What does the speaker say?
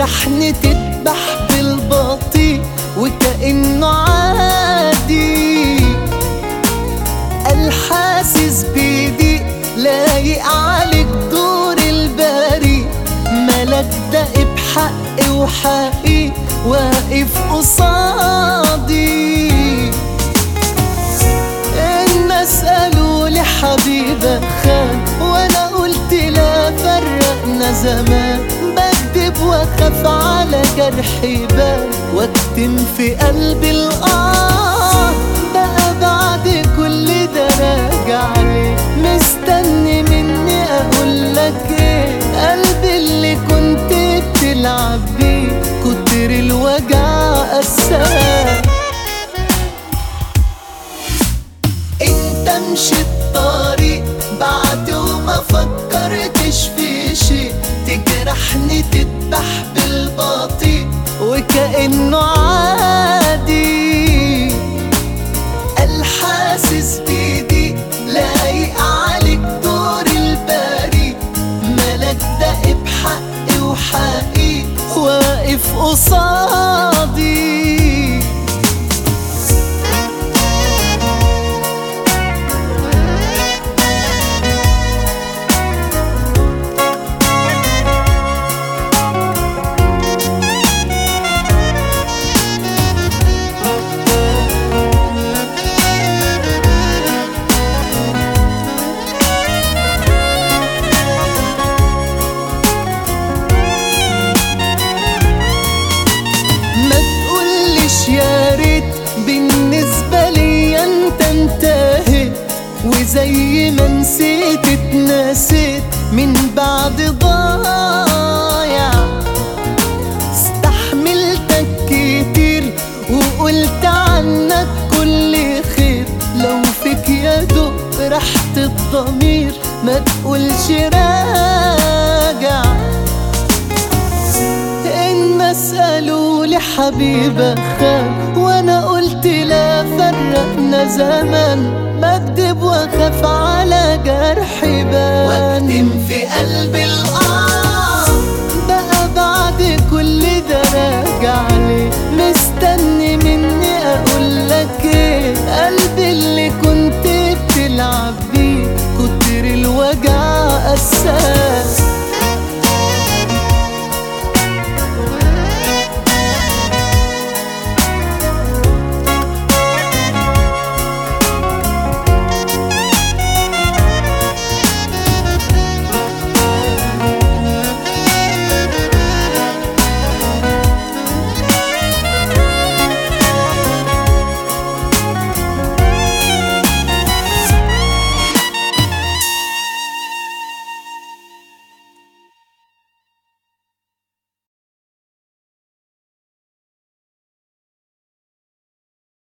تجرحني تذبح بالبطيء وكأنه عادي. الحاسس بيدي لايق عليك دور البريء ملك دق بحقي وحقي واقف قصادي. الناس قالوا لي حبيبك خان وأنا قلت لا فرقنا زمان. بكدب واخاف على جرحي بان واكتم في قلبي الآه وكأنه عادي. الحاسس بيدي لايق عليك دور البريء ملك دق بحقي وحقي واقف قصادي. تقولش يا ريت بالنسبة لي انت انتهيت وزي ما نسيت اتنسيت من بعد ضايع. استحملتك كتير وقلت عنك كل خير. لو فيك يا دوب راحة الضمير ما تقولش راجع. الناس قالوا لي حبيبك خان وأنا قلت لا فرقنا زمان. بكدب وأخاف على جرحي بان واكتم في قلبي بقى بعد كل ده راجع مستني مني أقول لك إيه؟ قلبي اللي كنت بتلعب بيه كتر الوجع قساه